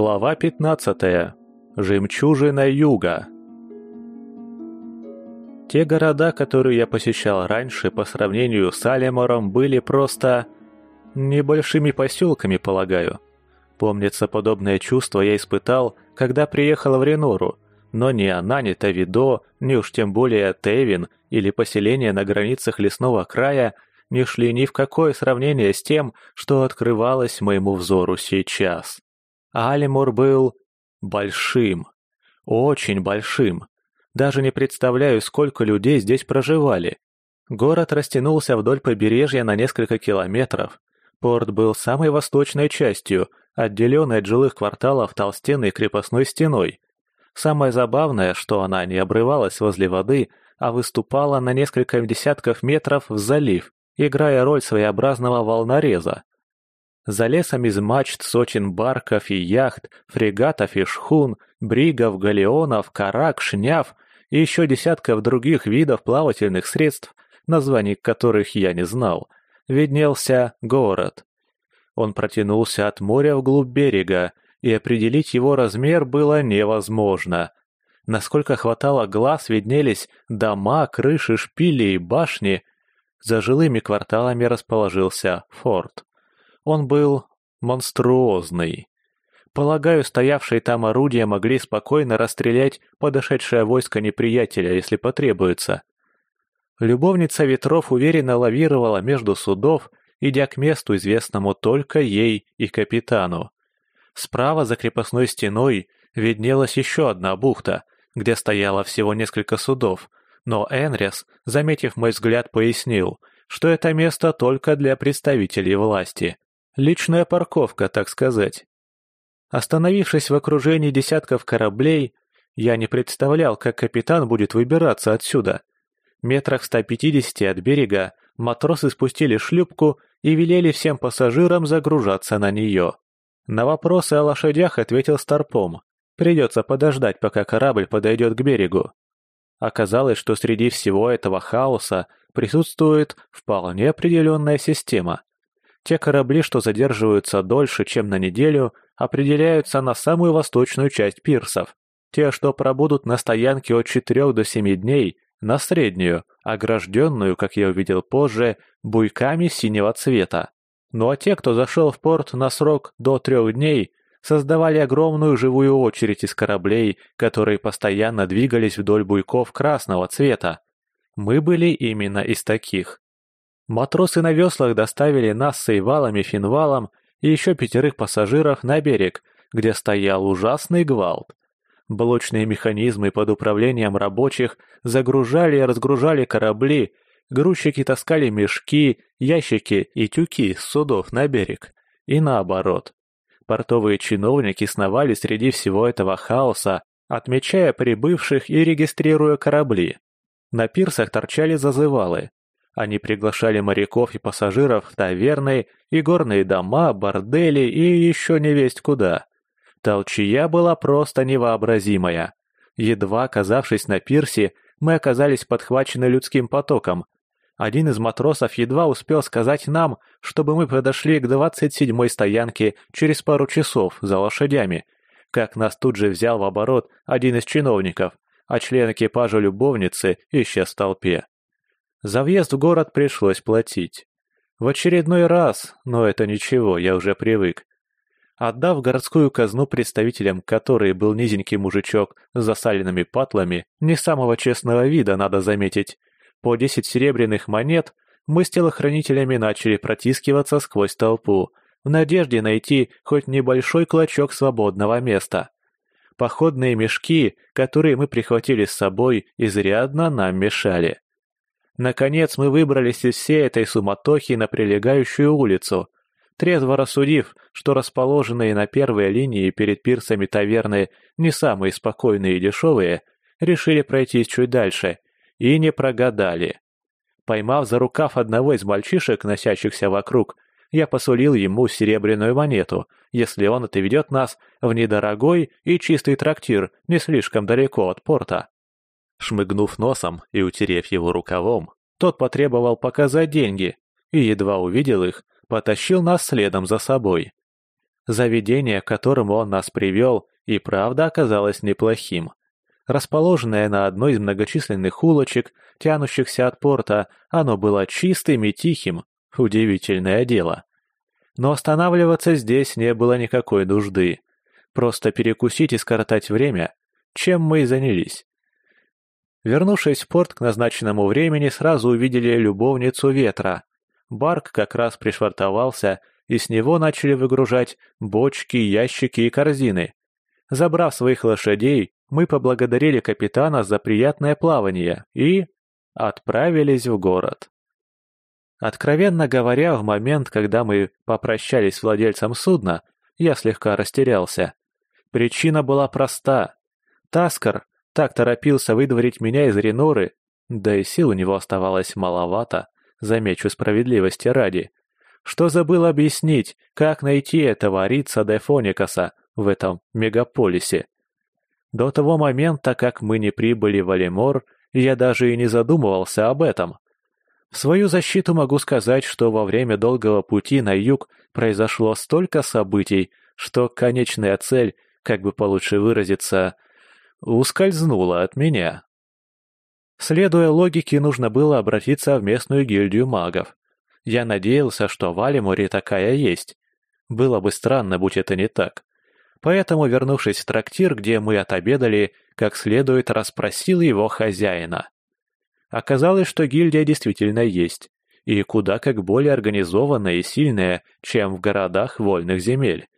Глава 15. Жемчужина юга. Те города, которые я посещал раньше, по сравнению с Алимором, были просто... небольшими поселками, полагаю. Помнится, подобное чувство я испытал, когда приехал в Ренору, но ни она, ни Тавидо, ни уж тем более Тевин или поселение на границах лесного края не шли ни в какое сравнение с тем, что открывалось моему взору сейчас. Алимор был большим, очень большим. Даже не представляю, сколько людей здесь проживали. Город растянулся вдоль побережья на несколько километров. Порт был самой восточной частью, отделенной от жилых кварталов толстенной крепостной стеной. Самое забавное, что она не обрывалась возле воды, а выступала на несколько десятков метров в залив, играя роль своеобразного волнореза. За лесом из мачт сотен барков и яхт, фрегатов и шхун, бригов, галеонов, карак, шняв и еще десятков других видов плавательных средств, названий которых я не знал, виднелся город. Он протянулся от моря вглубь берега, и определить его размер было невозможно. Насколько хватало глаз, виднелись дома, крыши, шпили и башни. За жилыми кварталами расположился форт. Он был монструозный. Полагаю, стоявшие там орудия могли спокойно расстрелять подошедшее войско неприятеля, если потребуется. Любовница ветров уверенно лавировала между судов, идя к месту, известному только ей и капитану. Справа за крепостной стеной виднелась еще одна бухта, где стояло всего несколько судов, но Энрис, заметив мой взгляд, пояснил, что это место только для представителей власти. Личная парковка, так сказать. Остановившись в окружении десятков кораблей, я не представлял, как капитан будет выбираться отсюда. Метрах в 150 от берега матросы спустили шлюпку и велели всем пассажирам загружаться на нее. На вопросы о лошадях ответил Старпом. Придется подождать, пока корабль подойдет к берегу. Оказалось, что среди всего этого хаоса присутствует вполне определенная система. Те корабли, что задерживаются дольше, чем на неделю, определяются на самую восточную часть пирсов. Те, что пробудут на стоянке от 4 до 7 дней, на среднюю, огражденную, как я увидел позже, буйками синего цвета. Ну а те, кто зашел в порт на срок до трех дней, создавали огромную живую очередь из кораблей, которые постоянно двигались вдоль буйков красного цвета. Мы были именно из таких. Матросы на веслах доставили нас с Эйвалом и Финвалом и еще пятерых пассажиров на берег, где стоял ужасный гвалт. Блочные механизмы под управлением рабочих загружали и разгружали корабли, грузчики таскали мешки, ящики и тюки с судов на берег. И наоборот. Портовые чиновники сновали среди всего этого хаоса, отмечая прибывших и регистрируя корабли. На пирсах торчали зазывалы, они приглашали моряков и пассажиров в таверны, и горные дома, бордели и еще не весть куда. Толчья была просто невообразимая. Едва оказавшись на пирсе, мы оказались подхвачены людским потоком. Один из матросов едва успел сказать нам, чтобы мы подошли к двадцать седьмой стоянке через пару часов за лошадями, как нас тут же взял в оборот один из чиновников, а член экипажа любовницы исчез в толпе. За въезд в город пришлось платить. В очередной раз, но это ничего, я уже привык. Отдав городскую казну представителям которой был низенький мужичок с засаленными патлами, не самого честного вида, надо заметить, по десять серебряных монет, мы с телохранителями начали протискиваться сквозь толпу, в надежде найти хоть небольшой клочок свободного места. Походные мешки, которые мы прихватили с собой, изрядно нам мешали. Наконец мы выбрались из всей этой суматохи на прилегающую улицу, трезво рассудив, что расположенные на первой линии перед пирсами таверны не самые спокойные и дешевые, решили пройтись чуть дальше и не прогадали. Поймав за рукав одного из мальчишек, носящихся вокруг, я посулил ему серебряную монету, если он отведет нас в недорогой и чистый трактир не слишком далеко от порта. Шмыгнув носом и утерев его рукавом, тот потребовал показать деньги и, едва увидел их, потащил нас следом за собой. Заведение, к которому он нас привел, и правда оказалось неплохим. Расположенное на одной из многочисленных улочек, тянущихся от порта, оно было чистым и тихим. Удивительное дело. Но останавливаться здесь не было никакой нужды. Просто перекусить и скоротать время, чем мы и занялись. Вернувшись в порт к назначенному времени, сразу увидели любовницу ветра. Барк как раз пришвартовался, и с него начали выгружать бочки, ящики и корзины. Забрав своих лошадей, мы поблагодарили капитана за приятное плавание и... отправились в город. Откровенно говоря, в момент, когда мы попрощались с владельцем судна, я слегка растерялся. Причина была проста. Таскар так торопился выдворить меня из Реноры, да и сил у него оставалось маловато, замечу справедливости ради, что забыл объяснить, как найти этого Рица де Фоникаса в этом мегаполисе. До того момента, как мы не прибыли в Алимор, я даже и не задумывался об этом. В свою защиту могу сказать, что во время долгого пути на юг произошло столько событий, что конечная цель, как бы получше выразиться, ускользнула от меня. Следуя логике, нужно было обратиться в местную гильдию магов. Я надеялся, что в Алиморе такая есть. Было бы странно, будь это не так. Поэтому, вернувшись в трактир, где мы отобедали, как следует расспросил его хозяина. Оказалось, что гильдия действительно есть, и куда как более организованная и сильная, чем в городах вольных земель.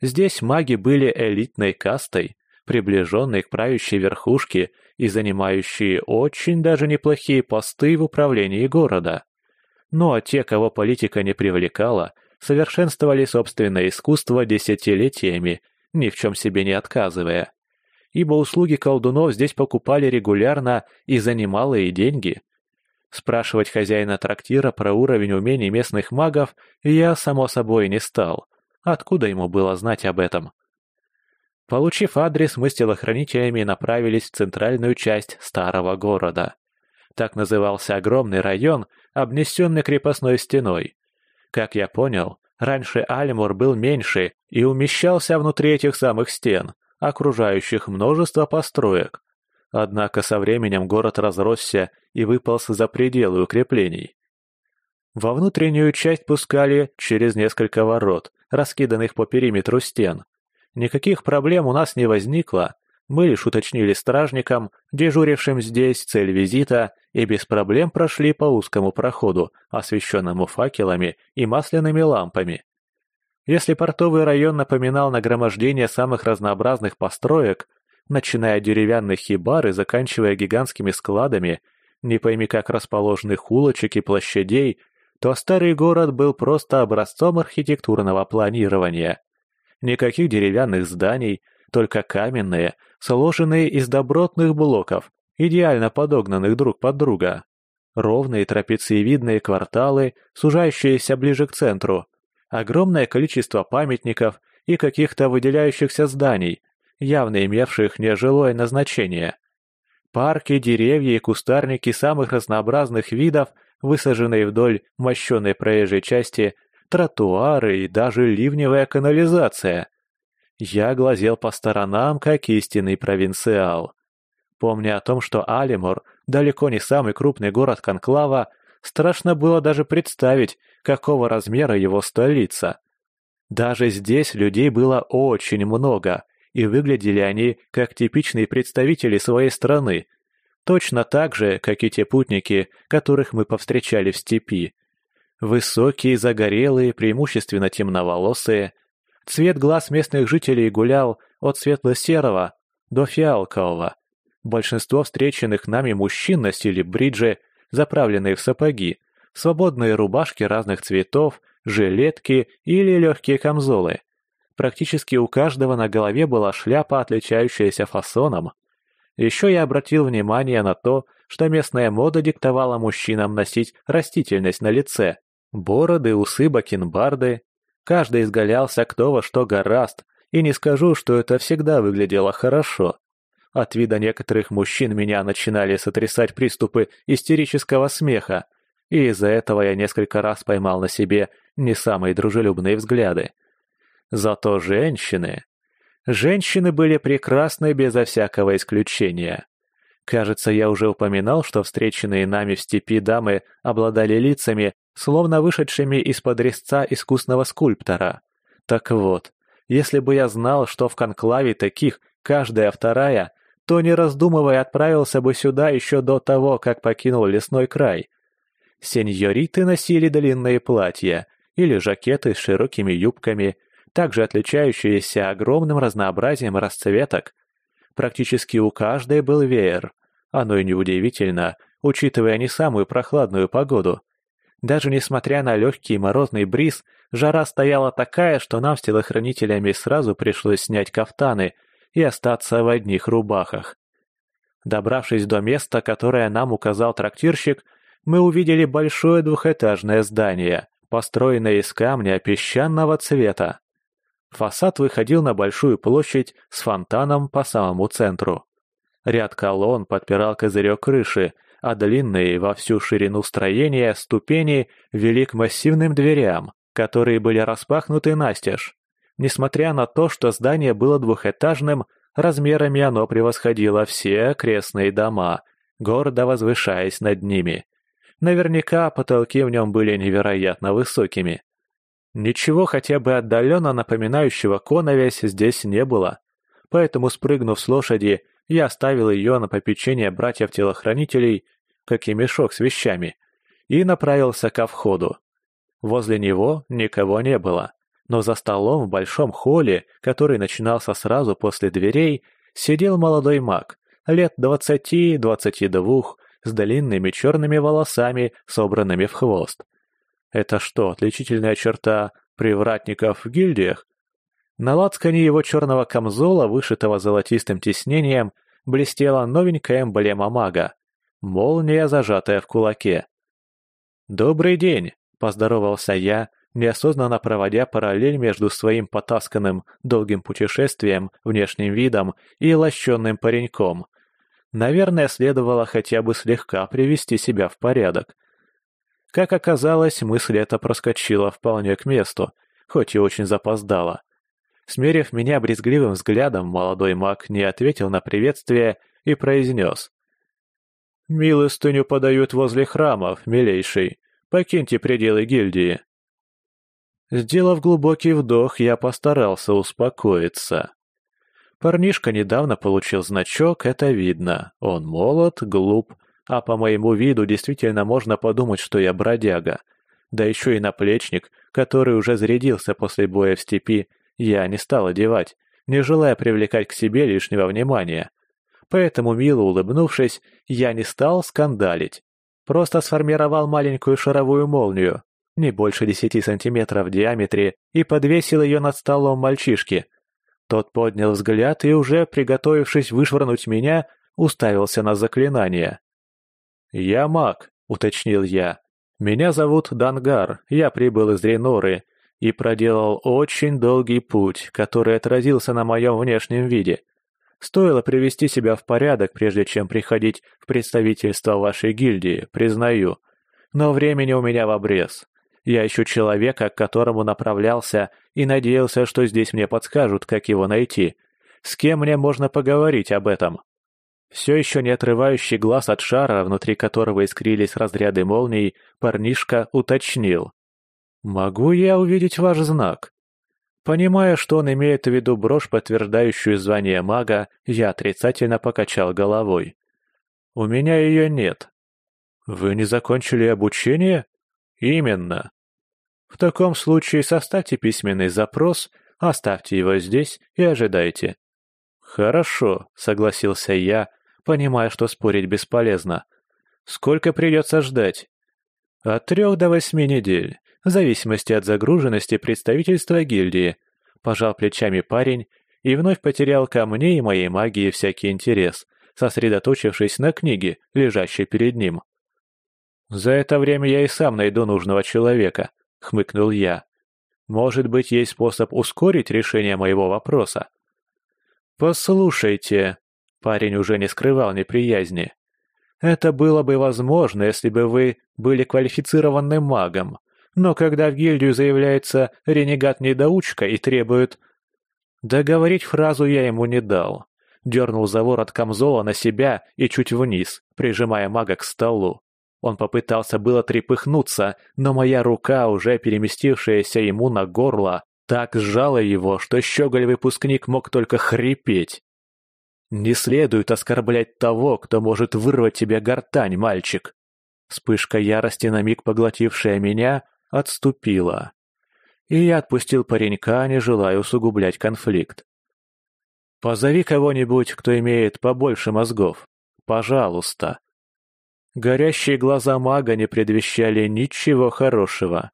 Здесь маги были элитной кастой, приближенной к правящей верхушке и занимающие очень даже неплохие посты в управлении города. Ну а те, кого политика не привлекала, совершенствовали собственное искусство десятилетиями ни в чем себе не отказывая. Ибо услуги колдунов здесь покупали регулярно и за немалые деньги. Спрашивать хозяина трактира про уровень умений местных магов я, само собой, не стал. Откуда ему было знать об этом? Получив адрес, мы с телохранителями направились в центральную часть старого города. Так назывался огромный район, обнесенный крепостной стеной. Как я понял, Раньше Альмур был меньше и умещался внутри этих самых стен, окружающих множество построек. Однако со временем город разросся и выполз за пределы укреплений. Во внутреннюю часть пускали через несколько ворот, раскиданных по периметру стен. Никаких проблем у нас не возникло, мы лишь уточнили стражникам, дежурившим здесь, цель визита, и без проблем прошли по узкому проходу, освещенному факелами и масляными лампами. Если портовый район напоминал нагромождение самых разнообразных построек, начиная от деревянных хибар и заканчивая гигантскими складами, не пойми как расположенных улочек и площадей, то старый город был просто образцом архитектурного планирования. Никаких деревянных зданий, только каменные, сложенные из добротных блоков, идеально подогнанных друг под друга. Ровные трапециевидные кварталы, сужающиеся ближе к центру. Огромное количество памятников и каких-то выделяющихся зданий, явно имевших нежилое назначение. Парки, деревья и кустарники самых разнообразных видов, высаженные вдоль мощенной проезжей части, тротуары и даже ливневая канализация. Я глазел по сторонам, как истинный провинциал. Помня о том, что Алимор далеко не самый крупный город Конклава, страшно было даже представить, какого размера его столица. Даже здесь людей было очень много, и выглядели они как типичные представители своей страны, точно так же, как и те путники, которых мы повстречали в степи. Высокие, загорелые, преимущественно темноволосые – Цвет глаз местных жителей гулял от светло-серого до фиалкового. Большинство встреченных нами мужчин носили бриджи, заправленные в сапоги, свободные рубашки разных цветов, жилетки или легкие камзолы. Практически у каждого на голове была шляпа, отличающаяся фасоном. Еще я обратил внимание на то, что местная мода диктовала мужчинам носить растительность на лице. Бороды, усы, бакенбарды, Каждый изгалялся кто во что гораст, и не скажу, что это всегда выглядело хорошо. От вида некоторых мужчин меня начинали сотрясать приступы истерического смеха, и из-за этого я несколько раз поймал на себе не самые дружелюбные взгляды. Зато женщины... Женщины были прекрасны безо всякого исключения. Кажется, я уже упоминал, что встреченные нами в степи дамы обладали лицами, словно вышедшими из-под резца искусного скульптора. Так вот, если бы я знал, что в конклаве таких каждая вторая, то, не раздумывая, отправился бы сюда еще до того, как покинул лесной край. Сеньориты носили длинные платья или жакеты с широкими юбками, также отличающиеся огромным разнообразием расцветок. Практически у каждой был веер. Оно и неудивительно, учитывая не самую прохладную погоду. Даже несмотря на легкий морозный бриз, жара стояла такая, что нам с телохранителями сразу пришлось снять кафтаны – и остаться в одних рубахах. Добравшись до места, которое нам указал трактирщик, мы увидели большое двухэтажное здание, построенное из камня песчаного цвета. Фасад выходил на большую площадь с фонтаном по самому центру. Ряд колонн подпирал козырек крыши, а длинные во всю ширину строения ступени вели к массивным дверям, которые были распахнуты настежь. Несмотря на то, что здание было двухэтажным, размерами оно превосходило все окрестные дома, гордо возвышаясь над ними. Наверняка потолки в нем были невероятно высокими. Ничего хотя бы отдаленно напоминающего коновесь здесь не было. Поэтому, спрыгнув с лошади, я оставил ее на попечение братьев-телохранителей, как и мешок с вещами, и направился ко входу. Возле него никого не было но за столом в большом холле, который начинался сразу после дверей, сидел молодой маг, лет двадцати-двадцати двух, с длинными черными волосами, собранными в хвост. Это что, отличительная черта привратников в гильдиях? На лацкане его черного камзола, вышитого золотистым тиснением, блестела новенькая эмблема мага — молния, зажатая в кулаке. «Добрый день!» — поздоровался я, неосознанно проводя параллель между своим потасканным долгим путешествием, внешним видом и лощенным пареньком. Наверное, следовало хотя бы слегка привести себя в порядок. Как оказалось, мысль эта проскочила вполне к месту, хоть и очень запоздала. Смерив меня брезгливым взглядом, молодой маг не ответил на приветствие и произнес. «Милостыню подают возле храмов, милейший. Покиньте пределы гильдии». Сделав глубокий вдох, я постарался успокоиться. Парнишка недавно получил значок, это видно. Он молод, глуп, а по моему виду действительно можно подумать, что я бродяга. Да еще и наплечник, который уже зарядился после боя в степи, я не стал одевать, не желая привлекать к себе лишнего внимания. Поэтому, мило улыбнувшись, я не стал скандалить. Просто сформировал маленькую шаровую молнию, не больше десяти сантиметров в диаметре, и подвесил ее над столом мальчишки. Тот поднял взгляд и, уже приготовившись вышвырнуть меня, уставился на заклинание. «Я маг», — уточнил я. «Меня зовут Дангар, я прибыл из Реноры и проделал очень долгий путь, который отразился на моем внешнем виде. Стоило привести себя в порядок, прежде чем приходить в представительство вашей гильдии, признаю. Но времени у меня в обрез. Я ищу человека, к которому направлялся, и надеялся, что здесь мне подскажут, как его найти. С кем мне можно поговорить об этом? Все еще не отрывающий глаз от шара, внутри которого искрились разряды молний, парнишка уточнил. «Могу я увидеть ваш знак?» Понимая, что он имеет в виду брошь, подтверждающую звание мага, я отрицательно покачал головой. «У меня ее нет». «Вы не закончили обучение?» «Именно. В таком случае составьте письменный запрос, оставьте его здесь и ожидайте. Хорошо, согласился я, понимая, что спорить бесполезно. Сколько придется ждать? От трех до восьми недель, в зависимости от загруженности представительства гильдии. Пожал плечами парень и вновь потерял ко мне и моей магии всякий интерес, сосредоточившись на книге, лежащей перед ним. За это время я и сам найду нужного человека, — хмыкнул я. «Может быть, есть способ ускорить решение моего вопроса?» «Послушайте», — парень уже не скрывал неприязни, — «это было бы возможно, если бы вы были квалифицированным магом, Но когда в гильдию заявляется ренегат-недоучка и требует... Договорить фразу я ему не дал. Дернул за ворот камзола на себя и чуть вниз, прижимая мага к столу. Он попытался было трепыхнуться, но моя рука, уже переместившаяся ему на горло, так сжала его, что щеголь-выпускник мог только хрипеть. «Не следует оскорблять того, кто может вырвать тебе гортань, мальчик!» Вспышка ярости, на миг поглотившая меня, отступила. И я отпустил паренька, не желая усугублять конфликт. «Позови кого-нибудь, кто имеет побольше мозгов. Пожалуйста». Горящие глаза мага не предвещали ничего хорошего.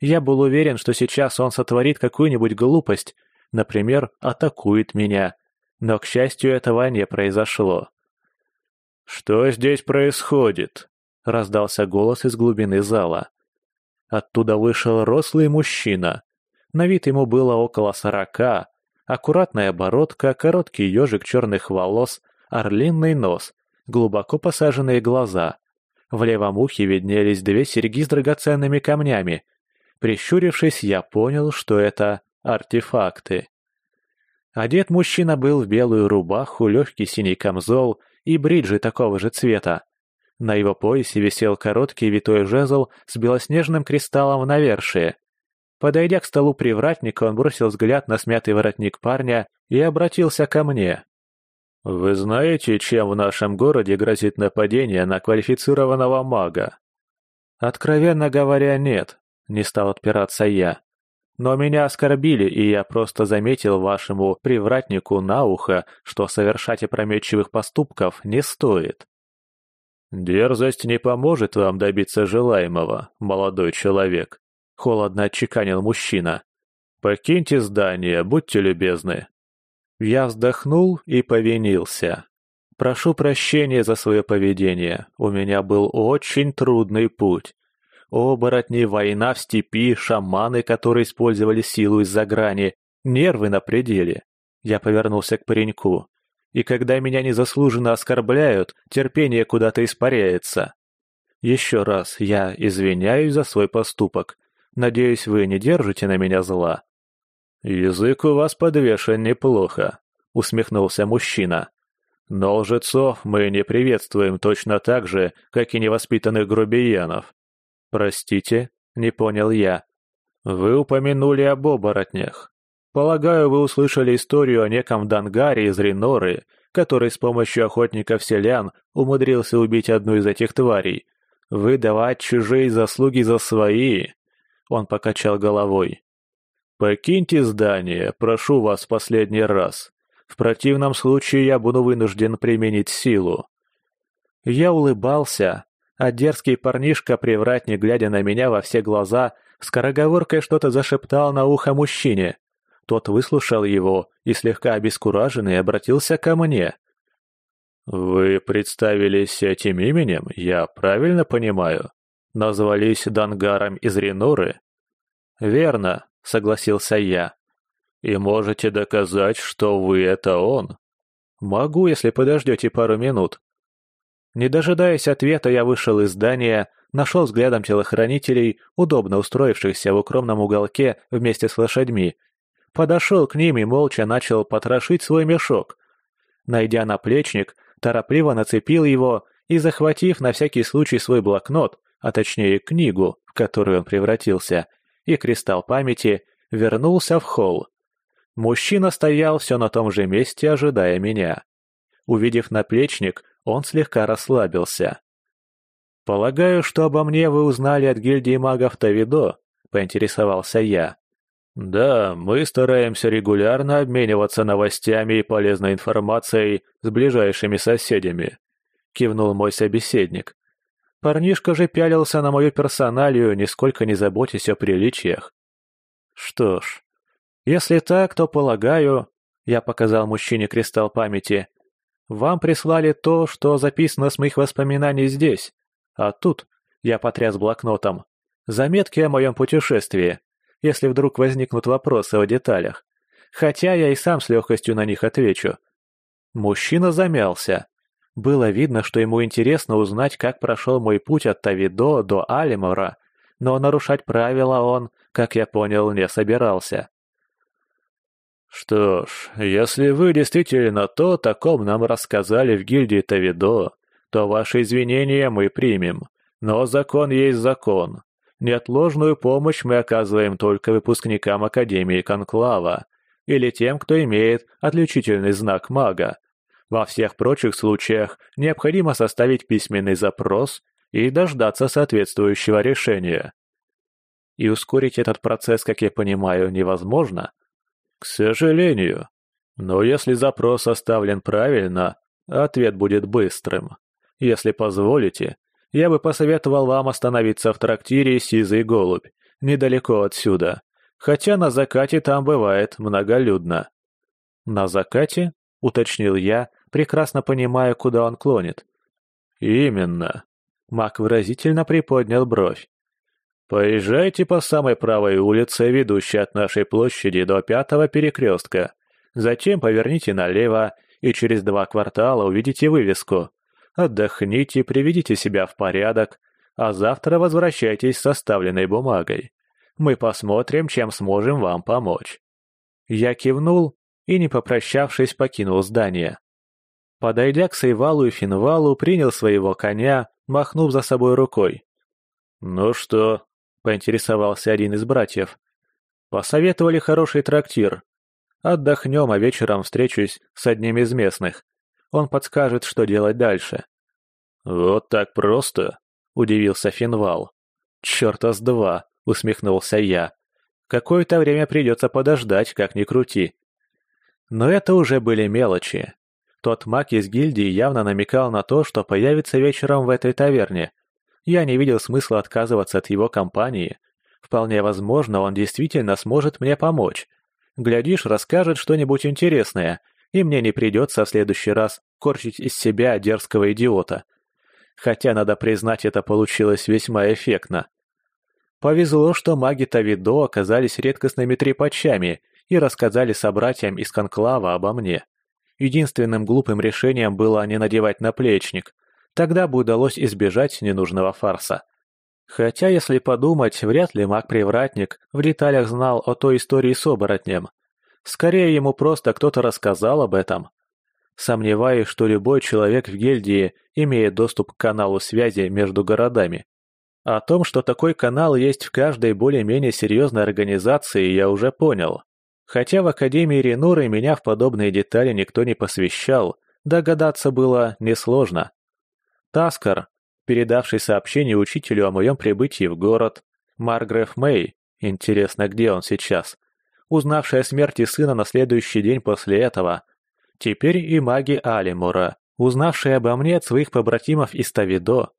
Я был уверен, что сейчас он сотворит какую-нибудь глупость, например, атакует меня, но, к счастью, этого не произошло. «Что здесь происходит?» — раздался голос из глубины зала. Оттуда вышел рослый мужчина. На вид ему было около сорока. Аккуратная бородка, короткий ежик черных волос, орлиный нос, глубоко посаженные глаза. В левом ухе виднелись две серьги с драгоценными камнями. Прищурившись, я понял, что это артефакты. Одет мужчина был в белую рубаху, легкий синий камзол и бриджи такого же цвета. На его поясе висел короткий витой жезл с белоснежным кристаллом в навершие. Подойдя к столу привратника, он бросил взгляд на смятый воротник парня и обратился ко мне. «Вы знаете, чем в нашем городе грозит нападение на квалифицированного мага?» «Откровенно говоря, нет», — не стал отпираться я. Но меня оскорбили, и я просто заметил вашему привратнику на ухо, что совершать опрометчивых поступков не стоит. «Дерзость не поможет вам добиться желаемого, молодой человек», — холодно отчеканил мужчина. «Покиньте здание, будьте любезны». Я вздохнул и повинился. «Прошу прощения за свое поведение, у меня был очень трудный путь. Оборотни, война в степи, шаманы, которые использовали силу из-за грани, нервы на пределе. Я повернулся к пареньку. И когда меня незаслуженно оскорбляют, терпение куда-то испаряется. Еще раз я извиняюсь за свой поступок. Надеюсь, вы не держите на меня зла. «Язык у вас подвешен неплохо», — усмехнулся мужчина. «Но лжецов мы не приветствуем точно так же, как и невоспитанных грубиянов. «Простите?» — не понял я. «Вы упомянули об оборотнях. Полагаю, вы услышали историю о неком Дангаре из Реноры, который с помощью охотников-селян умудрился убить одну из этих тварей. Выдавать чужие заслуги за свои?» Он покачал головой. «Покиньте здание, прошу вас в последний раз. В противном случае я буду вынужден применить силу». Я улыбался, а дерзкий парнишка-привратник, глядя на меня во все глаза, скороговоркой что-то зашептал на ухо мужчине. Тот выслушал его и, слегка обескураженный, обратился ко мне. «Вы представились этим именем, я правильно понимаю? Назвались Дангаром из Ренуры?» «Верно», — согласился я. «И можете доказать, что вы — это он?» «Могу, если подождете пару минут», не дожидаясь ответа, я вышел из здания, нашел взглядом телохранителей, удобно устроившихся в укромном уголке вместе с лошадьми. Подошел к ним и молча начал потрошить свой мешок. Найдя наплечник, торопливо нацепил его и, захватив на всякий случай свой блокнот, а точнее книгу, в которую он превратился, и кристалл памяти, вернулся в холл. Мужчина стоял все на том же месте, ожидая меня. Увидев наплечник, он слегка расслабился. «Полагаю, что обо мне вы узнали от гильдии магов Тавидо?» — поинтересовался я. «Да, мы стараемся регулярно обмениваться новостями и полезной информацией с ближайшими соседями», — кивнул мой собеседник. Парнишка же пялился на мою персоналию, нисколько не заботясь о приличиях. «Что ж, если так, то, полагаю...» — я показал мужчине кристалл памяти — вам прислали то, что записано с моих воспоминаний здесь. А тут я потряс блокнотом. Заметки о моем путешествии, если вдруг возникнут вопросы о деталях. Хотя я и сам с легкостью на них отвечу. Мужчина замялся. Было видно, что ему интересно узнать, как прошел мой путь от Тавидо до Алимора, но нарушать правила он, как я понял, не собирался. «Что ж, если вы действительно то, о ком нам рассказали в гильдии Тавидо, то ваши извинения мы примем. Но закон есть закон. Неотложную помощь мы оказываем только выпускникам Академии Конклава или тем, кто имеет отличительный знак мага. Во всех прочих случаях необходимо составить письменный запрос и дождаться соответствующего решения. И ускорить этот процесс, как я понимаю, невозможно? К сожалению. Но если запрос составлен правильно, ответ будет быстрым. Если позволите, я бы посоветовал вам остановиться в трактире «Сизый голубь», недалеко отсюда. Хотя на закате там бывает многолюдно. «На закате?» — уточнил я, прекрасно понимая, куда он клонит. «Именно». Мак выразительно приподнял бровь. Поезжайте по самой правой улице, ведущей от нашей площади до пятого перекрестка. Затем поверните налево, и через два квартала увидите вывеску. Отдохните, приведите себя в порядок, а завтра возвращайтесь с составленной бумагой. Мы посмотрим, чем сможем вам помочь». Я кивнул и, не попрощавшись, покинул здание. Подойдя к Сейвалу и Финвалу, принял своего коня, махнув за собой рукой. «Ну что, — поинтересовался один из братьев. «Посоветовали хороший трактир. Отдохнем, а вечером встречусь с одним из местных. Он подскажет, что делать дальше». «Вот так просто?» — удивился Финвал. «Чёрта с два!» — усмехнулся я. «Какое-то время придется подождать, как ни крути». Но это уже были мелочи. Тот маг из гильдии явно намекал на то, что появится вечером в этой таверне, я не видел смысла отказываться от его компании. Вполне возможно, он действительно сможет мне помочь. Глядишь, расскажет что-нибудь интересное, и мне не придется в следующий раз корчить из себя дерзкого идиота. Хотя, надо признать, это получилось весьма эффектно. Повезло, что маги Тавидо оказались редкостными трепачами и рассказали собратьям из Конклава обо мне. Единственным глупым решением было не надевать наплечник, Тогда бы удалось избежать ненужного фарса. Хотя, если подумать, вряд ли маг-привратник в деталях знал о той истории с оборотнем. Скорее, ему просто кто-то рассказал об этом. Сомневаюсь, что любой человек в гильдии имеет доступ к каналу связи между городами. О том, что такой канал есть в каждой более-менее серьезной организации, я уже понял. Хотя в Академии Ренуры меня в подобные детали никто не посвящал, догадаться было несложно. Таскар, передавший сообщение учителю о моем прибытии в город, Маргреф Мэй, интересно, где он сейчас, узнавший о смерти сына на следующий день после этого, теперь и маги Алимура, узнавшие обо мне от своих побратимов из Тавидо.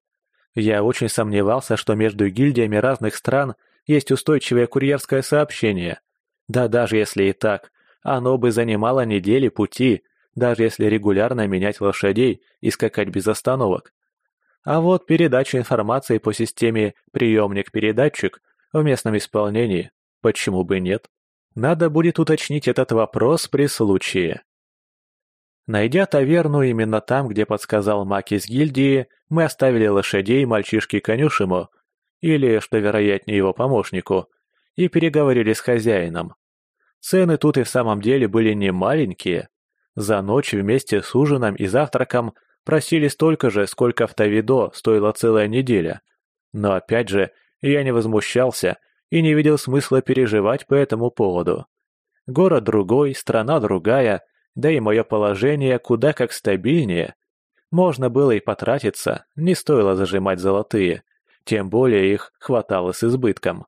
Я очень сомневался, что между гильдиями разных стран есть устойчивое курьерское сообщение. Да даже если и так, оно бы занимало недели пути, даже если регулярно менять лошадей и скакать без остановок. А вот передача информации по системе «приемник-передатчик» в местном исполнении, почему бы нет? Надо будет уточнить этот вопрос при случае. Найдя таверну именно там, где подсказал Мак из гильдии, мы оставили лошадей мальчишке конюшему, или, что вероятнее, его помощнику, и переговорили с хозяином. Цены тут и в самом деле были не маленькие. За ночь вместе с ужином и завтраком Просили столько же, сколько в Тавидо стоила целая неделя. Но опять же, я не возмущался и не видел смысла переживать по этому поводу. Город другой, страна другая, да и мое положение куда как стабильнее. Можно было и потратиться, не стоило зажимать золотые, тем более их хватало с избытком.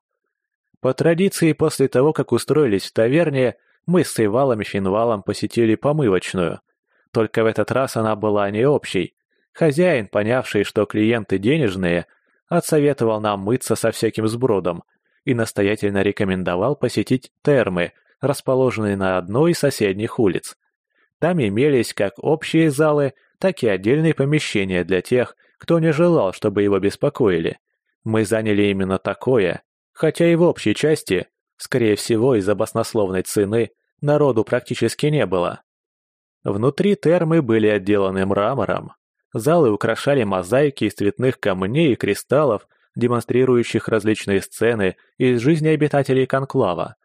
По традиции, после того, как устроились в таверне, мы с Ивалом и Финвалом посетили помывочную – только в этот раз она была не общей. Хозяин, понявший, что клиенты денежные, отсоветовал нам мыться со всяким сбродом и настоятельно рекомендовал посетить термы, расположенные на одной из соседних улиц. Там имелись как общие залы, так и отдельные помещения для тех, кто не желал, чтобы его беспокоили. Мы заняли именно такое, хотя и в общей части, скорее всего из-за баснословной цены, народу практически не было. Внутри термы были отделаны мрамором. Залы украшали мозаики из цветных камней и кристаллов демонстрирующих различные сцены из жизни обитателей Конклава.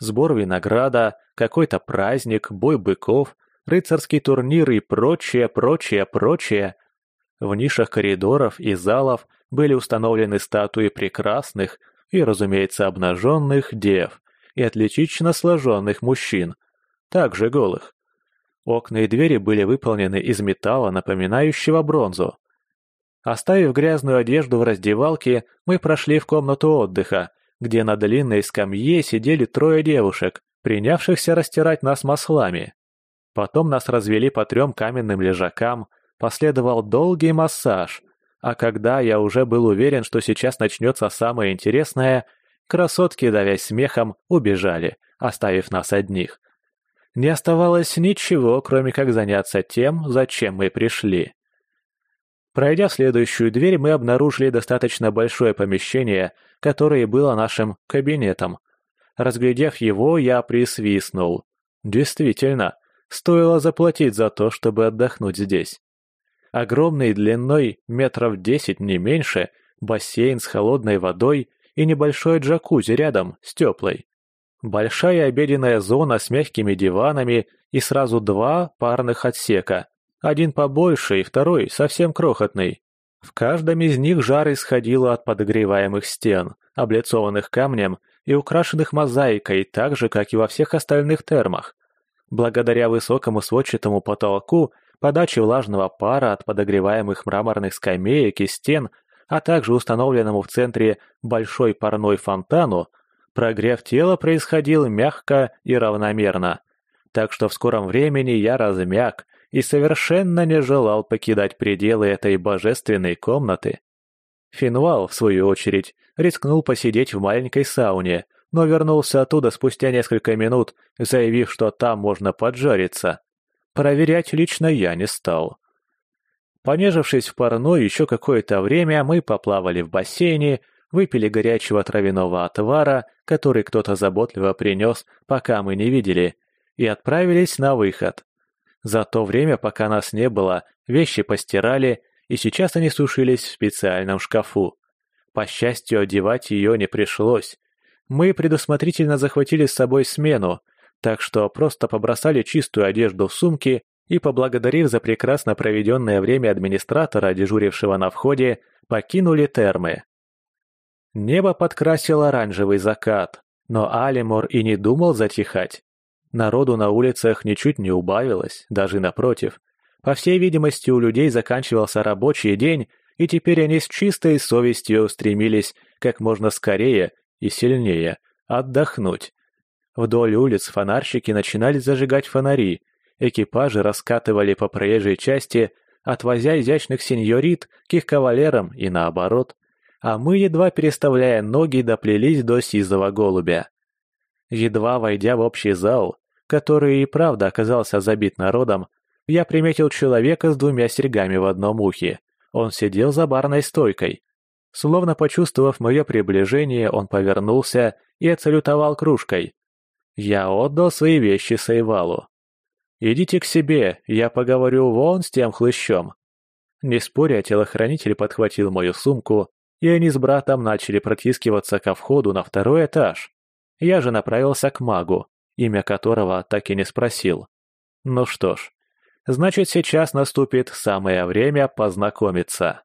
Сбор винограда, какой-то праздник, бой быков, рыцарский турнир и прочее, прочее, прочее. В нишах коридоров и залов были установлены статуи прекрасных и, разумеется, обнаженных дев и отлично сложенных мужчин, также голых. Окна и двери были выполнены из металла, напоминающего бронзу. Оставив грязную одежду в раздевалке, мы прошли в комнату отдыха, где на длинной скамье сидели трое девушек, принявшихся растирать нас маслами. Потом нас развели по трем каменным лежакам, последовал долгий массаж, а когда я уже был уверен, что сейчас начнется самое интересное, красотки, давясь смехом, убежали, оставив нас одних. Не оставалось ничего, кроме как заняться тем, зачем мы пришли. Пройдя следующую дверь, мы обнаружили достаточно большое помещение, которое было нашим кабинетом. Разглядев его, я присвистнул. Действительно, стоило заплатить за то, чтобы отдохнуть здесь. Огромный длиной метров десять, не меньше, бассейн с холодной водой и небольшой джакузи рядом с теплой. Большая обеденная зона с мягкими диванами и сразу два парных отсека, один побольше и второй совсем крохотный. В каждом из них жар исходил от подогреваемых стен, облицованных камнем и украшенных мозаикой, так же, как и во всех остальных термах. Благодаря высокому сводчатому потолку, подаче влажного пара от подогреваемых мраморных скамеек и стен, а также установленному в центре большой парной фонтану, прогрев тела происходил мягко и равномерно. Так что в скором времени я размяк и совершенно не желал покидать пределы этой божественной комнаты. Финвал, в свою очередь, рискнул посидеть в маленькой сауне, но вернулся оттуда спустя несколько минут, заявив, что там можно поджариться. Проверять лично я не стал. Понежившись в парной еще какое-то время, мы поплавали в бассейне, выпили горячего травяного отвара, который кто-то заботливо принес, пока мы не видели, и отправились на выход. За то время, пока нас не было, вещи постирали, и сейчас они сушились в специальном шкафу. По счастью, одевать ее не пришлось. Мы предусмотрительно захватили с собой смену, так что просто побросали чистую одежду в сумки и, поблагодарив за прекрасно проведенное время администратора, дежурившего на входе, покинули термы. Небо подкрасил оранжевый закат, но Алимор и не думал затихать. Народу на улицах ничуть не убавилось, даже напротив. По всей видимости, у людей заканчивался рабочий день, и теперь они с чистой совестью стремились как можно скорее и сильнее отдохнуть. Вдоль улиц фонарщики начинали зажигать фонари, экипажи раскатывали по проезжей части, отвозя изящных сеньорит к их кавалерам и наоборот, а мы, едва переставляя ноги, доплелись до сизого голубя. Едва войдя в общий зал, который и правда оказался забит народом, я приметил человека с двумя серьгами в одном ухе. Он сидел за барной стойкой. Словно почувствовав мое приближение, он повернулся и отсалютовал кружкой. Я отдал свои вещи Сайвалу. «Идите к себе, я поговорю вон с тем хлыщом». Не споря, телохранитель подхватил мою сумку, и они с братом начали протискиваться ко входу на второй этаж. Я же направился к магу, имя которого так и не спросил. Ну что ж, значит сейчас наступит самое время познакомиться.